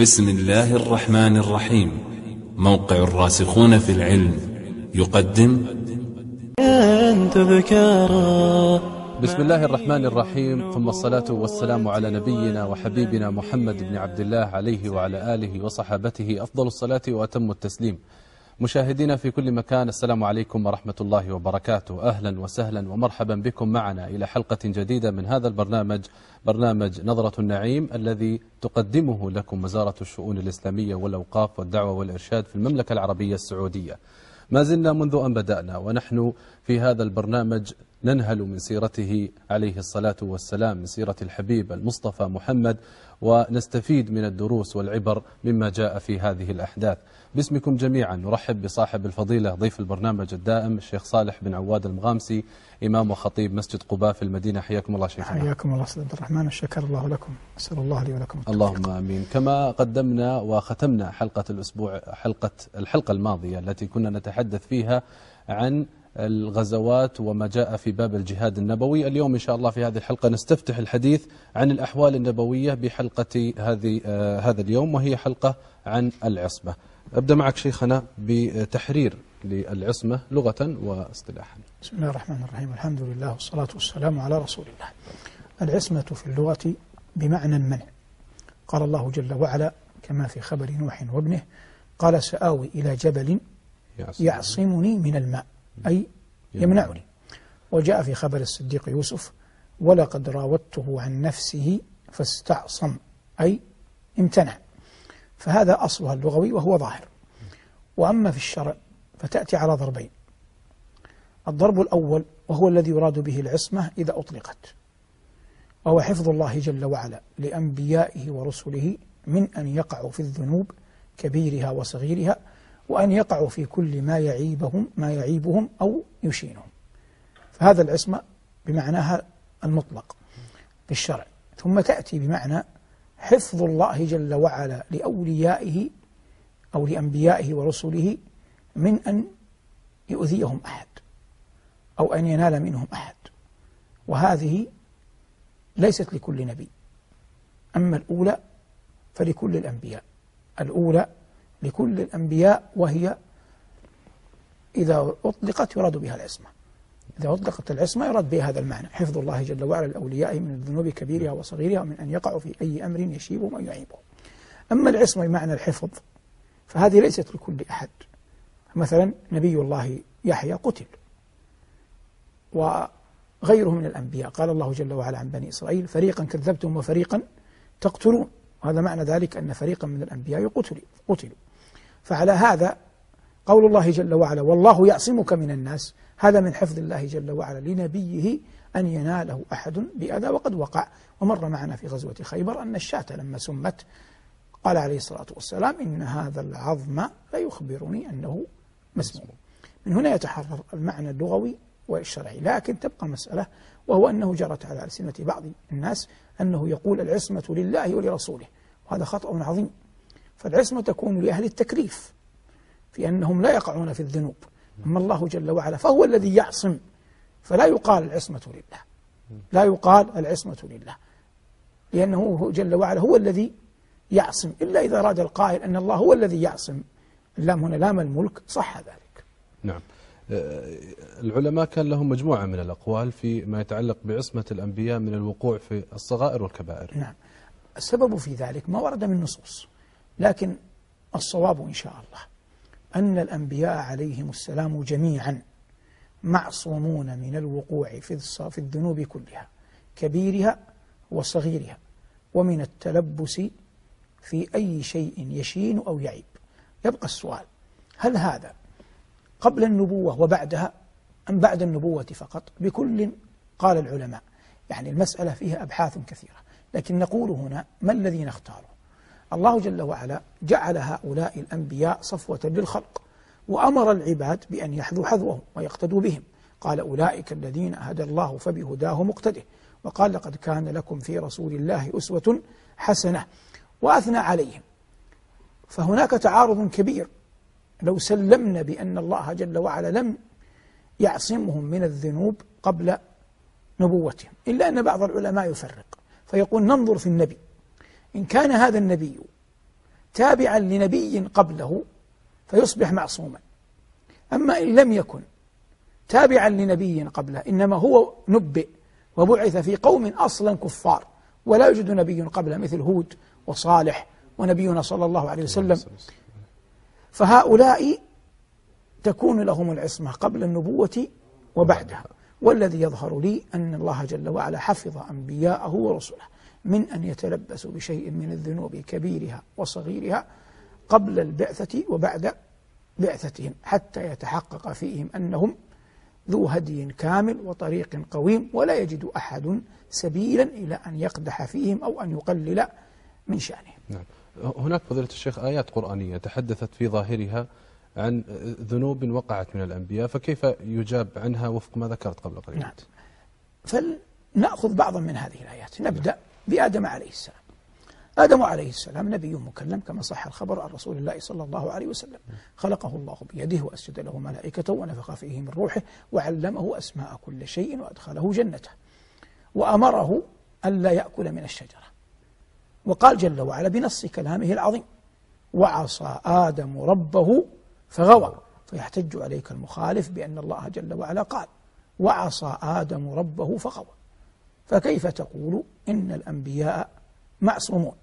بسم الله الرحمن الرحيم. موقع الراسخون في العلم يقدم. تذكارا بسم الله الرحمن الرحيم. ثم الصلاة والسلام على نبينا وحبيبنا محمد بن عبد الله عليه وعلى آله وصحابته. أفضل الصلاة وأتم التسليم. مشاهدينا في كل مكان السلام عليكم ورحمة الله وبركاته. أهلا وسهلا ومرحبا بكم معنا إلى حلقة جديدة من هذا البرنامج برنامج نظرة النعيم الذي تقدمه لكم وزارة الشؤون الإسلامية والأوقاف والدعوة والإرشاد في المملكة العربية السعودية. ما زلنا منذ أن بدأنا ونحن في هذا البرنامج ننهل من سيرته عليه الصلاة والسلام من سيرة الحبيب المصطفى محمد ونستفيد من الدروس والعبر مما جاء في هذه الأحداث. باسمكم جميعا نرحب بصاحب الفضيلة ضيف البرنامج الدائم الشيخ صالح بن عواد المغامسي إمام وخطيب مسجد قباء في المدينة. حياكم الله شيخنا. حياكم الله سيد عبد الرحمن وشكر الله لكم. أسأل الله لي ولكم التوفيق. اللهم آمين. كما قدمنا وختمنا حلقة الأسبوع حلقة الحلقة الماضية التي كنا نتحدث فيها عن الغزوات وما جاء في باب الجهاد النبوي. اليوم إن شاء الله في هذه الحلقة نستفتح الحديث عن الأحوال النبوية بحلقة هذه آه هذا اليوم وهي حلقة عن العصمة. أبدأ معك شيخنا بتحرير للعصمة لغة واصطلاحا. بسم الله الرحمن الرحيم. الحمد لله والصلاة والسلام على رسول الله. العصمة في اللغة بمعنى المنع. قال الله جل وعلا كما في خبر نوح وابنه قال سآوي إلى جبل يعصمني. من الماء. أي يمنعني. وجاء في خبر الصديق يوسف ولقد راودته عن نفسه فاستعصم. أي امتنع. فهذا أصلها اللغوي وهو ظاهر. وأما في الشرع فتأتي على ضربين. الضرب الأول وهو الذي يراد به العصمة إذا أطلقت. وهو حفظ الله جل وعلا لأنبيائه ورسله من أن يقعوا في الذنوب كبيرها وصغيرها وأن يقعوا في كل ما يعيبهم ما يعيبهم أو يشينهم. فهذا العصمة بمعناها المطلق في الشرع ثم تأتي بمعنى حفظ الله جل وعلا لأوليائه أو لأنبيائه ورسله من أن يؤذيهم أحد أو أن ينال منهم أحد. وهذه ليست لكل نبي. أما الأولى فلكل الأنبياء. الأولى لكل الأنبياء وهي إذا أطلقت يراد بها العصمة. إذا أطلقت العصمة يراد بها هذا المعنى. حفظ الله جل وعلا لأوليائه من الذنوب كبيرها وصغيرها ومن أن يقعوا في أي أمر يشيبهم أو يعيبهم أما العصمة بمعنى الحفظ فهذه ليست لكل أحد. مثلا نبي الله يحيى قتل وغيره من الأنبياء. قال الله جل وعلا عن بني إسرائيل فريقا كذبتم وفريقا تقتلون. وهذا معنى ذلك أن فريقا من الأنبياء قتلوا. فعلى هذا قول الله جل وعلا والله يعصمك من الناس. هذا من حفظ الله جل وعلا لنبيه أن يناله أحد بأذى وقد وقع. ومر معنا في غزوة خيبر أن الشاة لما سمت قال عليه الصلاة والسلام إن هذا العظم لا يخبرني أنه مسموم. من هنا يتحرر المعنى اللغوي والشرعي لكن تبقى المسألة وهو أنه جرت على ألسنة بعض الناس أنه يقول العصمة لله ولرسوله. وهذا خطأ عظيم. فالعصمة تكون لأهل التكليف في أنهم لا يقعون في الذنوب. أما الله جل وعلا فهو الذي يعصم. فلا يقال العصمة لله. لا يقال العصمة لله. لأنه جل وعلا هو الذي يعصم. إلا إذا أراد القائل أن الله هو الذي يعصم. اللام هنا لام الملك صح ذلك. نعم. العلماء كان لهم مجموعة من الأقوال في ما يتعلق بعصمة الأنبياء من الوقوع في الصغائر والكبائر. نعم. السبب في ذلك ما ورد من نصوص. لكن الصواب إن شاء الله أن الأنبياء عليهم السلام جميعا معصومون من الوقوع في الذنوب كلها كبيرها وصغيرها ومن التلبس في أي شيء يشين أو يعيب. يبقى السؤال هل هذا قبل النبوة وبعدها أم بعد النبوة فقط؟ بكل قال العلماء يعني المسألة فيها أبحاث كثيرة لكن نقول هنا ما الذي نختاره الله جل وعلا جعل هؤلاء الأنبياء صفوة للخلق وأمر العباد بأن يحذوا حذوهم ويقتدوا بهم. قال أولئك الذين هدى الله فبهداه مقتده. وقال لقد كان لكم في رسول الله أسوة حسنة وأثنى عليهم. فهناك تعارض كبير. لو سلمنا بأن الله جل وعلا لم يعصمهم من الذنوب قبل نبوتهم إلا أن بعض العلماء يفرق. فيقول ننظر في النبي. إن كان هذا النبي تابعا لنبي قبله فيصبح معصوما. أما إن لم يكن تابعا لنبي قبله إنما هو نبئ وبعث في قوم أصلا كفار ولا يوجد نبي قبله مثل هود وصالح ونبينا صلى الله عليه وسلم. فهؤلاء تكون لهم العصمة قبل النبوة وبعدها. والذي يظهر لي أن الله جل وعلا حفظ أنبياءه ورسله. من أن يتلبسوا بشيء من الذنوب كبيرها وصغيرها قبل البعثة وبعد بعثتهم حتى يتحقق فيهم أنهم ذو هدي كامل وطريق قويم ولا يجد أحد سبيلا إلى أن يقدح فيهم أو أن يقلل من شأنهم. نعم. هناك فضيلة الشيخ آيات قرآنية تحدثت في ظاهرها عن ذنوب وقعت من الأنبياء فكيف يجاب عنها وفق ما ذكرت قبل قليل؟ نعم. فلنأخذ بعضا من هذه الآيات. نبدأ بآدم عليه السلام. آدم عليه السلام نبي مكلم كما صح الخبر عن رسول الله صلى الله عليه وسلم. خلقه الله بيده وأسجد له ملائكته ونفخ فيه من روحه وعلمه أسماء كل شيء وأدخله جنته. وأمره ألا يأكل من الشجرة. وقال جل وعلا بنص كلامه العظيم وعصى آدم ربه فغوى. فيحتج عليك المخالف بأن الله جل وعلا قال وعصى آدم ربه فغوى. فكيف تقول إن الأنبياء معصومون؟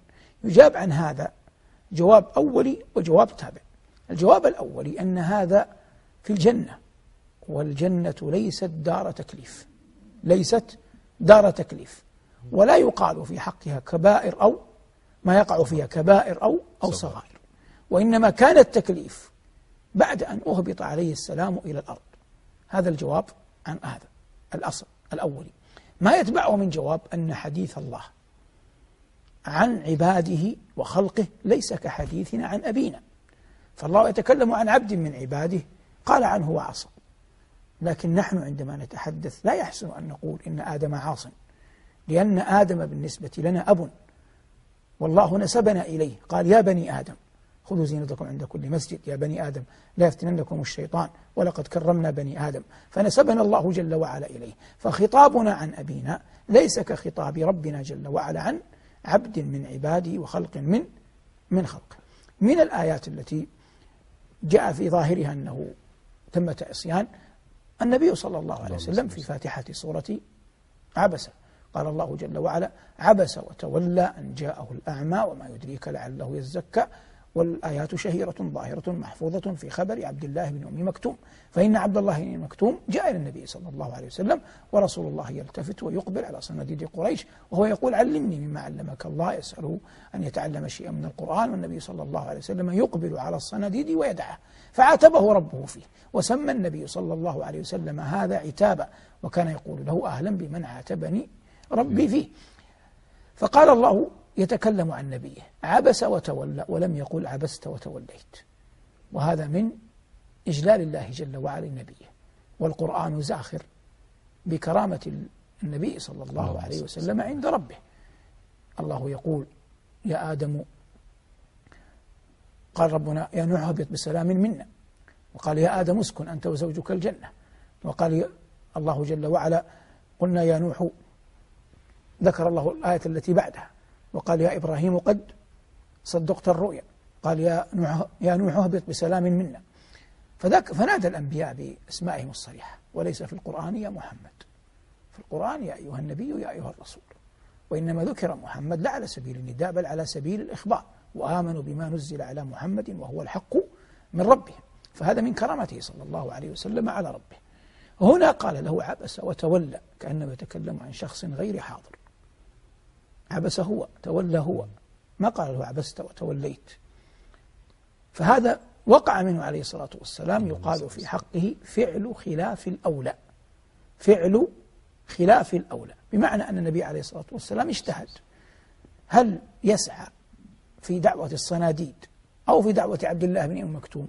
يجاب عن هذا جواب أولي وجواب تابع. الجواب الأولي أن هذا في الجنة والجنة ليست دار تكليف ليست دار تكليف. ولا يقال في حقها كبائر أو ما يقع فيها كبائر أو أو صغائر. وإنما كان التكليف بعد أن أهبط عليه السلام إلى الأرض. هذا الجواب عن هذا الأصل الأولي. ما يتبعه من جواب أن حديث الله عن عباده وخلقه ليس كحديثنا عن أبينا. فالله يتكلم عن عبد من عباده قال عنه وعصى. لكن نحن عندما نتحدث لا يحسن أن نقول إن آدم عاص لأن آدم بالنسبة لنا أب والله نسبنا إليه. قال يا بني آدم خذوا زينتكم عند كل مسجد يا بني آدم. لا يفتننكم الشيطان ولقد كرمنا بني آدم. فنسبنا الله جل وعلا إليه. فخطابنا عن أبينا ليس كخطاب ربنا جل وعلا عن عبد من عباده وخلق من من خلقه من الآيات التي جاء في ظاهرها أنه تمة عصيان النبي صلى الله عليه وسلم في فاتحة سورة عبس. قال الله جل وعلا عبس وتولى أن جاءه الأعمى وما يدريك لعله يزكى. والآيات شهيرة ظاهرة محفوظة في خبر عبد الله بن أم مكتوم. فإن عبد الله بن مكتوم جاء إلى النبي صلى الله عليه وسلم ورسول الله يلتفت ويقبل على صناديد قريش وهو يقول علمني مما علمك الله. يسأله أن يتعلم شيئا من القرآن والنبي صلى الله عليه وسلم يقبل على الصناديد ويدعه فعاتبه ربه فيه وسمى النبي صلى الله عليه وسلم هذا عتابا وكان يقول له أهلا بمن عاتبني ربي فيه. فقال الله يتكلم عن نبيه. عبس وتولى ولم يقل عبست وتوليت. وهذا من إجلال الله جل وعلا نبيه والقرآن زاخر بكرامة النبي صلى الله عليه وسلم عند ربه. الله يقول يا آدم قال ربنا يا نوح اهبط بسلام منا. وقال يا آدم اسكن أنت وزوجك الجنة. وقال الله جل وعلا قلنا يا نوح ذكر الله الآية التي بعدها. وقال يا إبراهيم قد صدقت الرؤيا. قال يا نوح يا نوح اهبط بسلام منا. فذاك فنادى الأنبياء بأسمائهم الصريحة. وليس في القرآن يا محمد. في القرآن يا أيها النبي يا أيها الرسول. وإنما ذكر محمد لا على سبيل النداء بل على سبيل الإخبار. وآمنوا بما نزل على محمد وهو الحق من ربهم. فهذا من كرامته صلى الله عليه وسلم على ربه. هنا قال له عبس وتولى كأنما يتكلم عن شخص غير حاضر. عبس هو تولى هو. ما قال له عبست وتوليت. فهذا وقع منه عليه الصلاة والسلام يقال في حقه فعل خلاف الأولى. فعل خلاف الأولى. بمعنى أن النبي عليه الصلاة والسلام اجتهد. هل يسعى في دعوة الصناديد أو في دعوة عبد الله بن أم مكتوم؟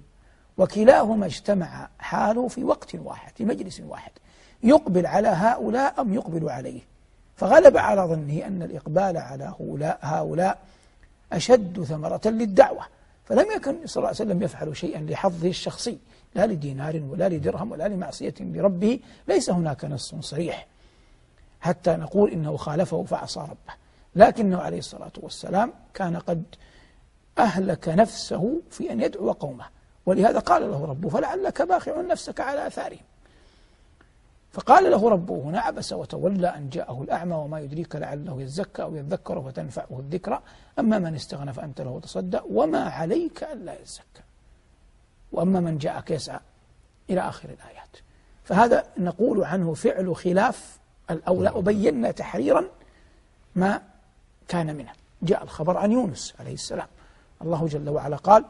وكلاهما اجتمع حاله في وقت واحد في مجلس واحد. يقبل على هؤلاء أم يقبل عليه؟ فغلب على ظنه أن الإقبال على هؤلاء أشد ثمرة للدعوة. فلم يكن صلى الله عليه وسلم يفعل شيئا لحظه الشخصي لا لدينار ولا لدرهم ولا لمعصية لربه ليس هناك نص صريح. حتى نقول إنه خالفه فعصى ربه. لكنه عليه الصلاة والسلام كان قد أهلك نفسه في أن يدعو قومه. ولهذا قال له ربه فلعلك باخع نفسك على آثارهم. فقال له ربه هنا عبس وتولى أن جاءه الأعمى وما يدريك لعله يزكى أو يذكر فتنفعه الذكرى. أما من استغنى فأنت له تصدى وما عليك ألا يزكى. وأما من جاءك يسعى إلى آخر الآيات. فهذا نقول عنه فعل خلاف الأولى. وبينا تحريرا ما كان منه. جاء الخبر عن يونس عليه السلام. الله جل وعلا قال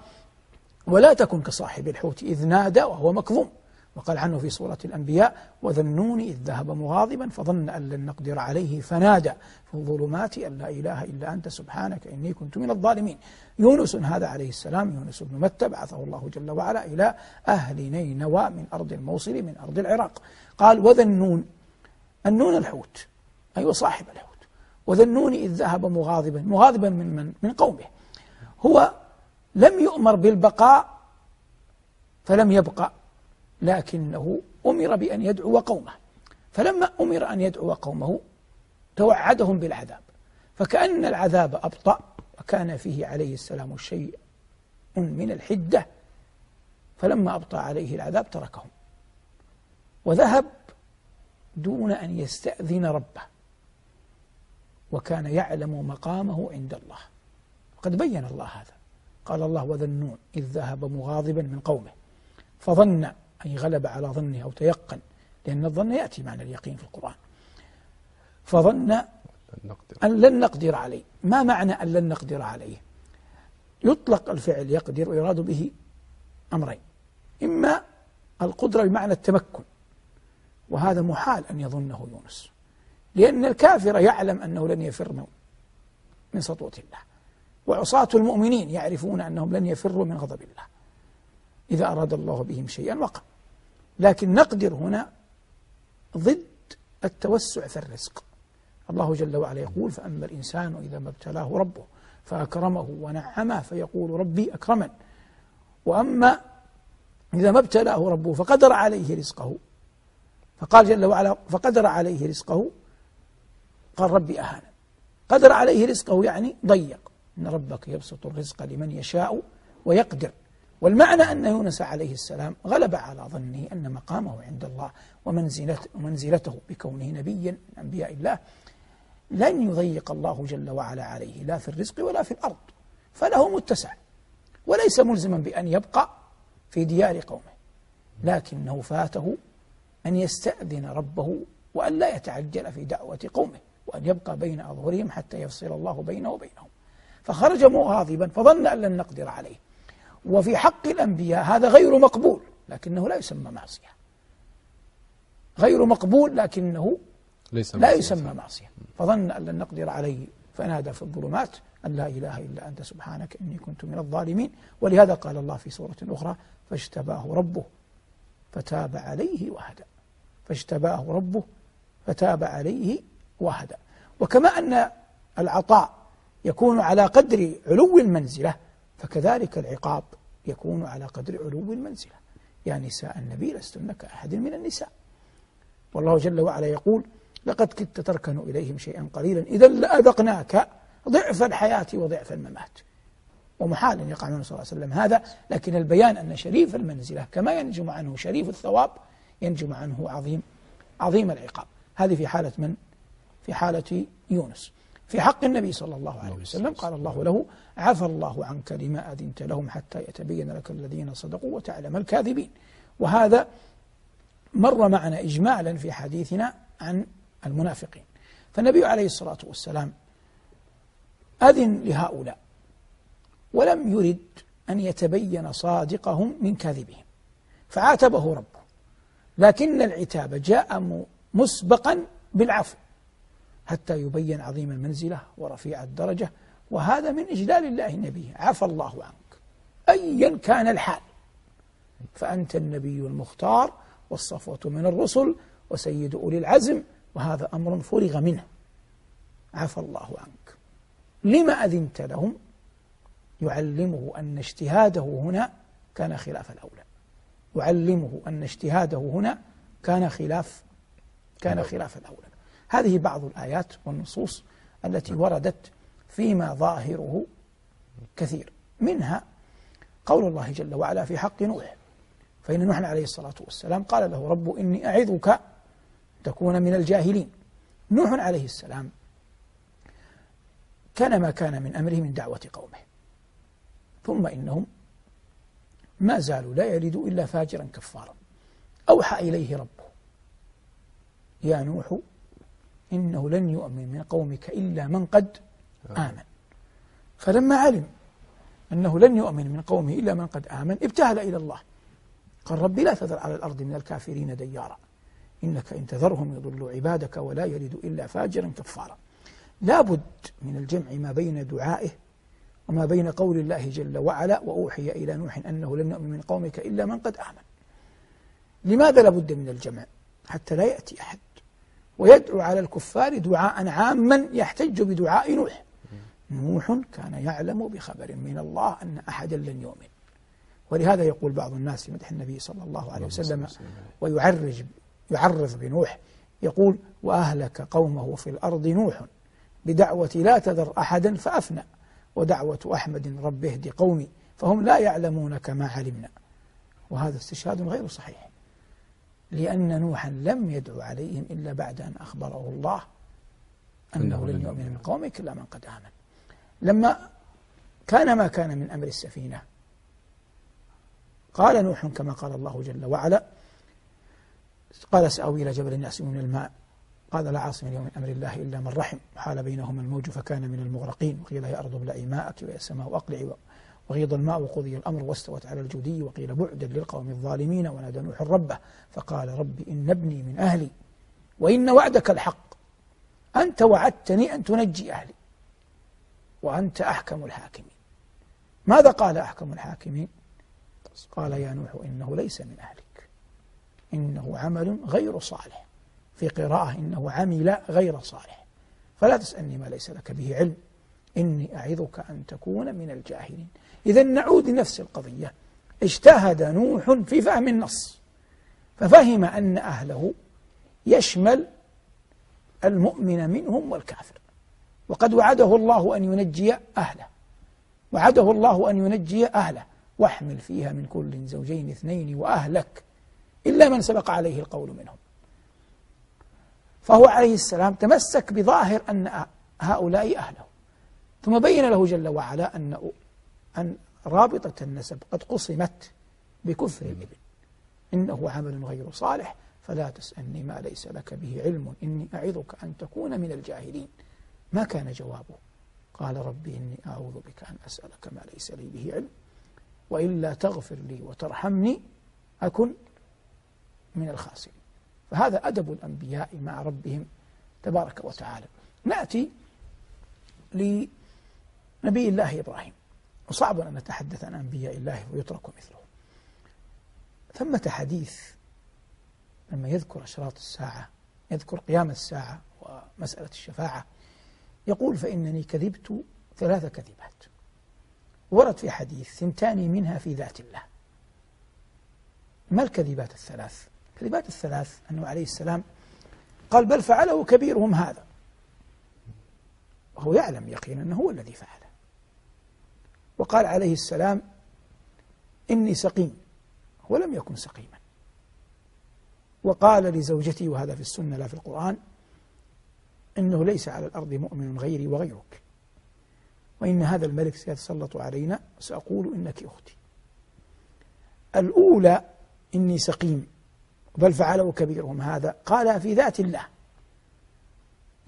ولا تكن كصاحب الحوت إذ نادى وهو مكظوم. وقال عنه في سورة الأنبياء وذنون إذ ذهب مغاضبا فظن أن لن نقدر عليه فنادى في الظلمات أن لا إله إلا أنت سبحانك إني كنت من الظالمين. يونس هذا عليه السلام يونس بن متى بعثه الله جل وعلا إلى أهل نينوى من أرض الموصل من أرض العراق. قال وذنون النون الحوت أيوة صاحب الحوت. وذنون إذ ذهب مغاضبا مغاضبا من من؟ من قومه. هو لم يؤمر بالبقاء فلم يبقى. لكنه أمر بأن يدعو قومه. فلما أمر أن يدعو قومه توعدهم بالعذاب. فكأن العذاب أبطأ وكان فيه عليه السلام شيء من الحدة فلما أبطأ عليه العذاب تركهم. وذهب دون أن يستأذن ربه وكان يعلم مقامه عند الله. وقد بين الله هذا. قال الله وذنون إذ ذهب مغاضبا من قومه فظن أي غلب على ظنه أو تيقن لأن الظن يأتي معنى اليقين في القرآن. فظن أن لن نقدر عليه. ما معنى أن لن نقدر عليه؟ يطلق الفعل يقدر ويراد به أمرين. إما القدرة بمعنى التمكن وهذا محال أن يظنه يونس. لأن الكافر يعلم أنه لن يفر من سطوة الله وعصاة المؤمنين يعرفون أنهم لن يفروا من غضب الله إذا أراد الله بهم شيئا وقع. لكن نقدر هنا ضد التوسع في الرزق. الله جل وعلا يقول فأما الإنسان إذا ما ابتلاه ربه فأكرمه ونعمه فيقول ربي أكرمن. وأما إذا ما ابتلاه ربه فقدر عليه رزقه. فقال جل وعلا فقدر عليه رزقه قال ربي أهانا قدر عليه رزقه يعني ضيق. إن ربك يبسط الرزق لمن يشاء ويقدر. والمعنى أن يونس عليه السلام غلب على ظنه أن مقامه عند الله ومنزلته بكونه نبيا من أنبياء الله. لن يضيق الله جل وعلا عليه لا في الرزق ولا في الأرض فله متسع وليس ملزما بأن يبقى في ديار قومه لكنه فاته أن يستأذن ربه وأن لا يتعجل في دعوة قومه وأن يبقى بين أظهرهم حتى يفصل الله بينه وبينهم. فخرج مغاضبا فظن أن لن نقدر عليه. وفي حق الأنبياء هذا غير مقبول لكنه لا يسمى معصية. غير مقبول لكنه ليس لا يسمى معصية. فظن أن لن نقدر عليه فنادى في الظلمات أن لا إله إلا أنت سبحانك إني كنت من الظالمين. ولهذا قال الله في سورة أخرى فاجتباه ربه فتاب عليه وهدى. فاجتباه ربه فتاب عليه وهدى. وكما أن العطاء يكون على قدر علو المنزلة فكذلك العقاب يكون على قدر علو المنزلة. يا نساء النبي لستن كأحد من النساء. والله جل وعلا يقول لقد كدت تركن إليهم شيئا قليلا إذا لأذقناك ضعف الحياة وضعف الممات. ومحال أن يقع منه صلى الله عليه وسلم هذا لكن البيان أن شريف المنزلة كما ينجم عنه شريف الثواب ينجم عنه عظيم عظيم العقاب. هذه في حالة من؟ في حالة يونس. في حق النبي صلى الله عليه وسلم قال الله له عفى الله عنك لما أذنت لهم حتى يتبين لك الذين صدقوا وتعلم الكاذبين. وهذا مر معنا إجمالا في حديثنا عن المنافقين. فالنبي عليه الصلاة والسلام أذن لهؤلاء ولم يرد أن يتبين صادقهم من كاذبهم فعاتبه ربه. لكن العتاب جاء مسبقا بالعفو حتى يبين عظيم المنزلة ورفيع الدرجة وهذا من إجلال الله النبي عفى الله عنك. أيا كان الحال. فأنت النبي المختار والصفوة من الرسل وسيد أولي العزم وهذا أمر فرغ منه. عفى الله عنك. لما أذنت لهم؟ يعلمه أن اجتهاده هنا كان خلاف الأولى. يعلمه أن اجتهاده هنا كان خلاف كان خلاف الأولى. هذه بعض الآيات والنصوص التي وردت فيما ظاهره كثير. منها قول الله جل وعلا في حق نوح فإن نوح عليه الصلاة والسلام قال له رب إني أعظك تكون من الجاهلين. نوح عليه السلام كان ما كان من أمره من دعوة قومه. ثم إنهم ما زالوا لا يلدوا إلا فاجرا كفارا. أوحى إليه ربه يا نوح إنه لن يؤمن من قومك إلا من قد آمن. فلما علم أنه لن يؤمن من قومه إلا من قد آمن ابتهل إلى الله. قال ربي لا تذر على الأرض من الكافرين ديارا. إنك إن تذرهم يضلوا عبادك ولا يلدوا إلا فاجرا كفارا. لا بد من الجمع ما بين دعائه وما بين قول الله جل وعلا وأوحي إلى نوح أنه لن يؤمن من قومك إلا من قد آمن. لماذا لا بد من الجمع؟ حتى لا يأتي أحد. ويدعو على الكفار دعاء عاما يحتج بدعاء نوح. نوح كان يعلم بخبر من الله أن أحدا لن يؤمن. ولهذا يقول بعض الناس في مدح النبي صلى الله عليه وسلم ويعرج يعرض بنوح يقول وأهلك قومه في الأرض نوح بدعوة لا تذر أحدا فأفنى ودعوة أحمد رب اهد قومي فهم لا يعلمون كما علمنا. وهذا استشهاد غير صحيح لأن نوحا لم يدعو عليهم إلا بعد أن أخبره الله أنه لن يؤمن من قومك إلا من قد آمن. لما كان ما كان من أمر السفينة. قال نوح كما قال الله جل وعلا قال سأوي إلى جبل يعصم من الماء. قال لا عاصم اليوم من أمر الله إلا من رحم. وحال بينهما الموج فكان من المغرقين وقيل يا أرض ابلعي ماءك ويا السماء أقلعي وغيض الماء وقضي الأمر واستوت على الجودي وقيل بعدا للقوم الظالمين. ونادى نوح ربه فقال رب إن ابني من أهلي وإن وعدك الحق أنت وعدتني أن تنجي أهلي. وأنت أحكم الحاكمين. ماذا قال أحكم الحاكمين؟ قال يا نوح إنه ليس من أهلك. إنه عمل غير صالح. في قراءة إنه عمل غير صالح. فلا تسألني ما ليس لك به علم. إني أعظك أن تكون من الجاهلين. إذا نعود لنفس القضية. اجتهد نوح في فهم النص. ففهم أن أهله يشمل المؤمن منهم والكافر. وقد وعده الله أن ينجي أهله. وعده الله أن ينجي أهله. واحمل فيها من كل زوجين اثنين وأهلك. إلا من سبق عليه القول منهم. فهو عليه السلام تمسك بظاهر أن هؤلاء أهله. ثم بين له جل وعلا أن أن رابطة النسب قد قصمت بكفر الابن إنه عمل غير صالح. فلا تسألني ما ليس لك به علم. إني أعظك أن تكون من الجاهلين. ما كان جوابه. قال ربي إني أعوذ بك أن أسألك ما ليس لي به علم وإلا تغفر لي وترحمني أكن من الخاسرين. فهذا أدب الأنبياء مع ربهم تبارك وتعالى. نأتي لنبي الله إبراهيم. وصعب أن نتحدث عن أنبياء الله ويترك مثله. ثمة حديث لما يذكر أشراط الساعة يذكر قيام الساعة ومسألة الشفاعة يقول فإنني كذبت ثلاث كذبات. ورد في حديث ثنتان منها في ذات الله. ما الكذبات الثلاث؟ الكذبات الثلاث أنه عليه السلام قال بل فعله كبيرهم هذا. وهو يعلم يقينا أنه هو الذي فعله. وقال عليه السلام إني سقيم. ولم يكن سقيما. وقال لزوجته وهذا في السنة لا في القرآن إنه ليس على الأرض مؤمن غيري وغيرك. وإن هذا الملك سيتسلط علينا سأقول إنك أختي. الأولى إني سقيم بل فعله كبيرهم هذا قالها في ذات الله.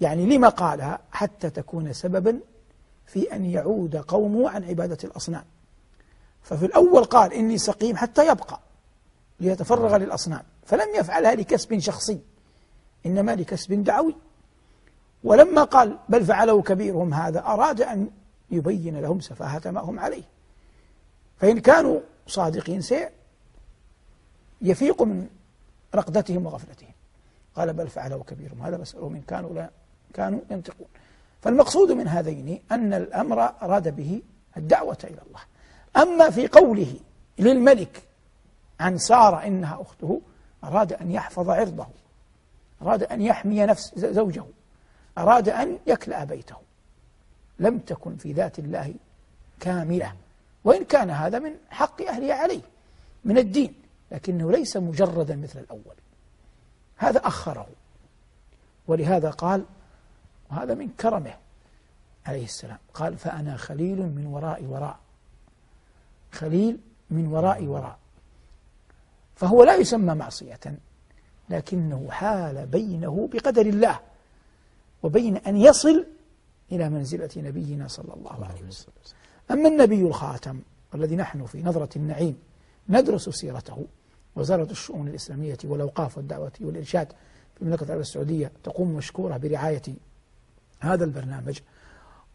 يعني لما قالها حتى تكون سببا في أن يعود قومه عن عبادة الأصنام. ففي الأول قال إني سقيم حتى يبقى ليتفرغ للأصنام. فلم يفعلها لكسب شخصي إنما لكسب دعوي. ولما قال بل فعله كبيرهم هذا أراد أن يبين لهم سفاهة ما هم عليه. فإن كانوا صادقين سيفيق من رقدتهم وغفلتهم. قال بل فعله كبيرهم هذا بسألهم إن كانوا لا كانوا ينطقون. فالمقصود من هذين أن الأمر أراد به الدعوة إلى الله. أما في قوله للملك عن سارة إنها أخته أراد أن يحفظ عرضه أراد أن يحمي نفس زوجه. أراد أن يكلأ بيته. لم تكن في ذات الله كاملة. وإن كان هذا من حق أهله عليه من الدين لكنه ليس مجردا مثل الأول. هذا أخره. ولهذا قال وهذا من كرمه عليه السلام. قال فأنا خليل من وراء وراء. خليل من وراء وراء. فهو لا يسمى معصية لكنه حال بينه بقدر الله. وبين أن يصل إلى منزلة نبينا صلى الله عليه وسلم. أما النبي الخاتم والذي نحن في نظرة النعيم ندرس سيرته وزارة الشؤون الإسلامية والأوقاف والدعوة والإرشاد في المملكة العربية السعودية تقوم مشكورة برعاية هذا البرنامج.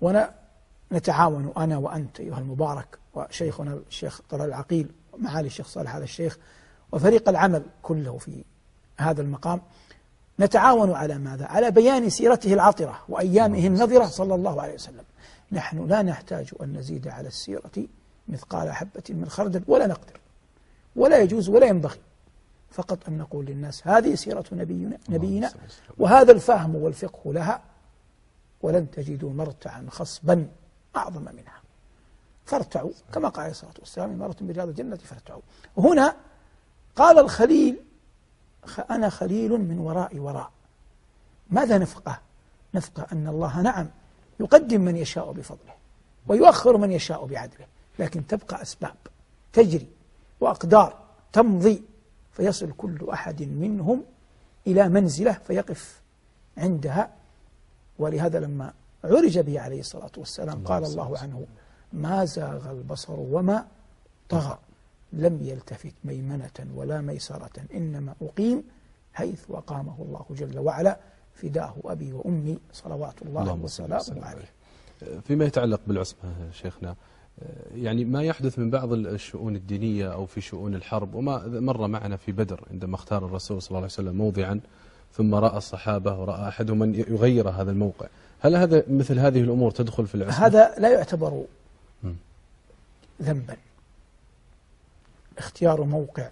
ونتعاون أنا وأنت أيها المبارك وشيخنا الشيخ طلال العقيل ومعالي الشيخ صالح هذا الشيخ وفريق العمل كله في هذا المقام. نتعاون على ماذا؟ على بيان سيرته العطرة وأيامه النظرة صلى الله عليه وسلم. نحن لا نحتاج أن نزيد على السيرة مثقال حبة من خردل ولا نقدر ولا يجوز ولا ينبغي. فقط أن نقول للناس هذه سيرة نبينا, نبينا وهذا الفهم والفقه لها ولن تجدوا مرتعا خصبا أعظم منها. فارتعوا كما قال عليه الصلاة والسلام مرة برياض الجنة فارتعوا. هنا قال الخليل أنا خليل من وراء وراء. ماذا نفقه؟ نفقه أن الله نعم يقدم من يشاء بفضله ويؤخر من يشاء بعدله لكن تبقى أسباب تجري وأقدار تمضي فيصل كل أحد منهم إلى منزلة فيقف عندها. ولهذا لما عرج به عليه الصلاة والسلام قال الله عنه ما زاغ البصر وما طغى. لم يلتفت ميمنة ولا ميسرة إنما أقيم حيث وقامه الله جل وعلا فداه أبي وأمي صلوات الله وسلامه عليه. فيما يتعلق بالعصمة شيخنا يعني ما يحدث من بعض الشؤون الدينية أو في شؤون الحرب وما مر معنا في بدر عندما اختار الرسول صلى الله عليه وسلم موضعا ثم رأى الصحابة ورأى أحدهم من يغير هذا الموقع. هل هذا مثل هذه الأمور تدخل في العصمة؟ هذا لا يعتبر ذنبا. اختيار موقع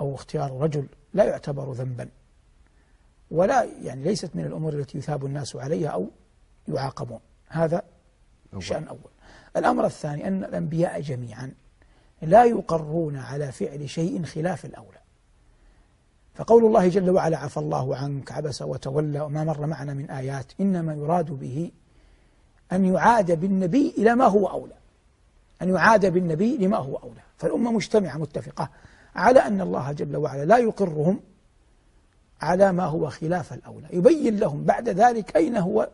أو اختيار رجل لا يعتبر ذنبا ولا يعني ليست من الأمور التي يثاب الناس عليها أو يعاقبون. هذا أول. شأن أول. الأمر الثاني أن الأنبياء جميعا لا يقرون على فعل شيء خلاف الأولى. فقول الله جل وعلا عفى الله عنك عبس وتولى وما مر معنا من آيات إنما يراد به أن يعاد بالنبي إلى ما هو أولى. أن يعاد بالنبي لما هو أولى. فالأمة مجتمعة متفقة على أن الله جل وعلا لا يقرهم على ما هو خلاف الأولى. يبين لهم بعد ذلك أين هو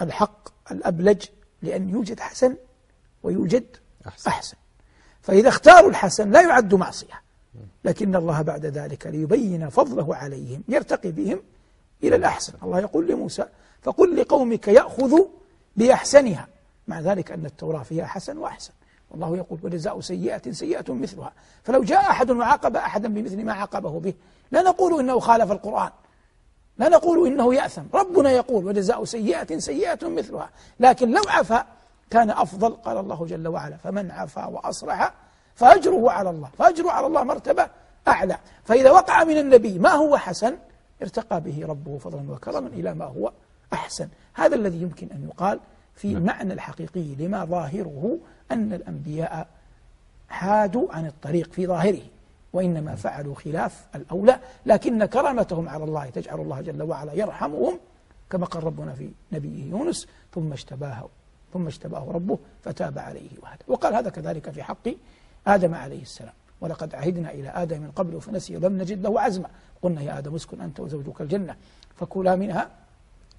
الحق الأبلج لأن يوجد حسن ويوجد أحسن, أحسن. فإذا اختاروا الحسن لا يعد معصية لكن الله بعد ذلك ليبين فضله عليهم يرتقي بهم إلى الأحسن. الله يقول لموسى فقل لقومك يأخذوا بأحسنها مع ذلك أن التوراة فيها حسن وأحسن. والله يقول وجزاء سيئة سيئة مثلها. فلو جاء أحد وعاقب أحدا بمثل ما عاقبه به لا نقول إنه خالف القرآن. لا نقول إنه يأثم. ربنا يقول وجزاء سيئة سيئة مثلها. لكن لو عفا كان أفضل قال الله جل وعلا فمن عفا وأصلح فأجره على الله. فأجره على الله مرتبة أعلى. فإذا وقع من النبي ما هو حسن؟ ارتقى به ربه فضلا وكرما إلى ما هو أحسن. هذا الذي يمكن أن يقال في نعم. المعنى الحقيقي لما ظاهره أن الأنبياء حادوا عن الطريق في ظاهره وإنما فعلوا خلاف الأولى لكن كرامتهم على الله تجعل الله جل وعلا يرحمهم كما قال ربنا في نبيه يونس ثم اشتباه ثم اشتباه ربه فتاب عليه وهدى. وقال هذا كذلك في حق آدم عليه السلام. ولقد عهدنا إلى آدم من قبل فنسي ولم نجد له عزما. قلنا يا آدم اسكن أنت وزوجك الجنة فكلا منها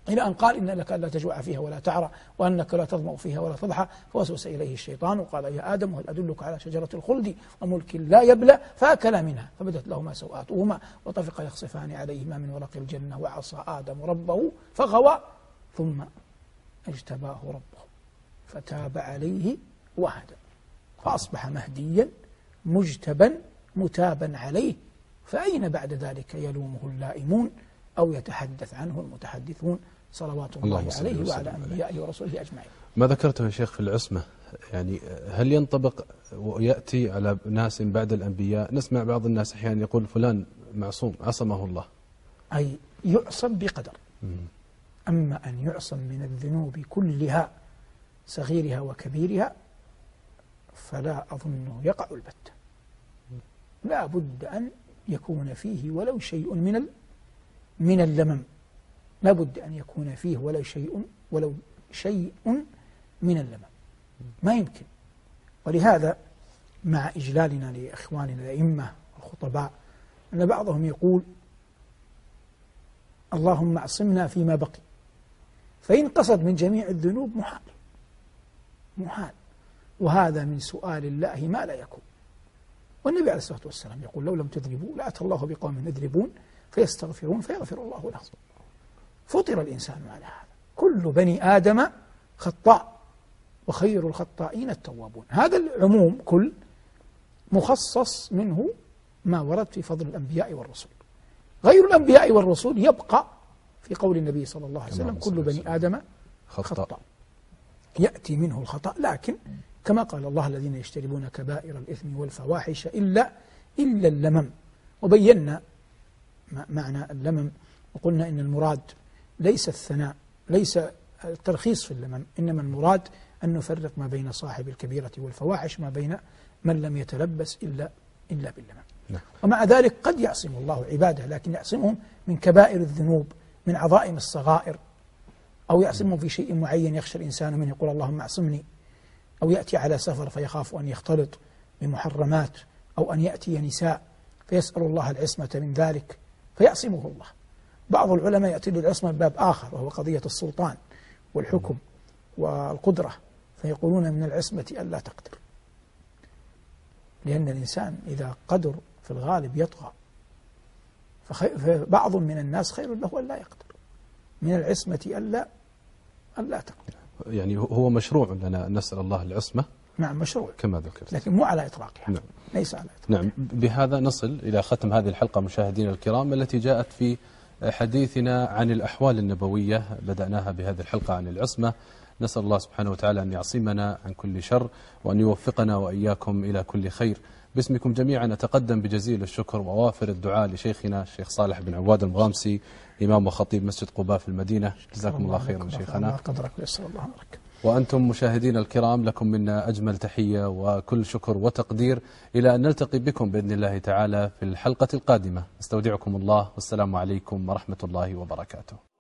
إلى أن قال إن لك ألا تجوع فيها ولا تعرى وأنك لا تظمأ فيها ولا تضحى فوسوس إليه الشيطان وقال يا آدم هل أدلك على شجرة الخلد؟ وملك لا يبلى فأكلا منها فبدت لهما سوآتهما وطفقا يخصفان عليهما من ورق الجنة وعصى آدم ربه فغوى ثم اجتباه ربه فتاب عليه وهدى فأصبح مهديا مجتبا متابا عليه فأين بعد ذلك يلومه اللائمون أو يتحدث عنه المتحدثون؟ صلوات الله, الله عليه وعلى أنبيائه ورسوله أجمعين. ما ذكرته يا شيخ في العصمة؟ يعني هل ينطبق ويأتي على ناس بعد الأنبياء؟ نسمع بعض الناس أحيانا يقول فلان معصوم عصمه الله. أي يعصم بقدر. أما أن يعصم من الذنوب كلها صغيرها وكبيرها فلا أظنه يقع البتة لا بد أن يكون فيه ولو شيء من من اللمم. لا بد أن يكون فيه ولو شيء ولو شيء من اللمم. ما يمكن. ولهذا مع إجلالنا لإخواننا الأئمة الخطباء أن بعضهم يقول اللهم أعصمنا فيما بقي. فإن قصد من جميع الذنوب محال. محال. وهذا من سؤال الله ما لا يكون. والنبي عليه الصلاة والسلام يقول لو لم تذنبوا لأتى الله بقوم يذنبون فيستغفرون فيغفر الله لهم. فطر الإنسان على هذا. كل بني آدم خطاء وخير الخطائين التوابون. هذا العموم كل مخصص منه ما ورد في فضل الأنبياء والرسل. غير الأنبياء والرسول يبقى في قول النبي صلى الله عليه وسلم كل بني آدم خطأ. يأتي منه الخطأ لكن كما قال الله الذين يجتنبون كبائر الإثم والفواحش إلا إلا اللمم. وبينا معنى اللمم. وقلنا إن المراد ليس الثناء ليس الترخيص في اللمم إنما المراد أن نفرق ما بين صاحب الكبيرة والفواحش ما بين من لم يتلبس إلا إلا باللمم نعم. ومع ذلك قد يعصم الله عباده لكن يعصمهم من كبائر الذنوب من عظائم الصغائر. أو يعصمهم في شيء معين يخشى الإنسان منه يقول اللهم اعصمني. أو يأتي على سفر فيخاف أن يختلط بمحرمات أو أن يأتي نساء فيسأل الله العصمة من ذلك فيعصمه الله. بعض العلماء يأتي للعصمة باب آخر وهو قضية السلطان والحكم والقدرة فيقولون من العصمة ألا تقدر. لأن الإنسان إذا قدر في الغالب يطغى. فبعض من الناس خير له ألا يقدر. من العصمة ألا ألا تقدر. يعني هو مشروع لنا نسأل الله العصمة. نعم مشروع. كما ذكرت. لكن مو على إطلاقها. نعم. ليس على إطلاقها. نعم. بهذا نصل إلى ختم هذه الحلقة مشاهدينا الكرام التي جاءت في حديثنا عن الأحوال النبوية. بدأناها بهذه الحلقة عن العصمة. نسأل الله سبحانه وتعالى أن يعصمنا عن كل شر وأن يوفقنا وإياكم إلى كل خير. باسمكم جميعا أتقدم بجزيل الشكر ووافر الدعاء لشيخنا الشيخ صالح بن عواد المغامسي إمام وخطيب مسجد قباء في المدينة. جزاكم الله خيرا شيخنا. قدرك ويسر الله أمرك. وأنتم مشاهدين الكرام لكم منا أجمل تحية وكل شكر وتقدير إلى أن نلتقي بكم بإذن الله تعالى في الحلقة القادمة. أستودعكم الله والسلام عليكم ورحمة الله وبركاته.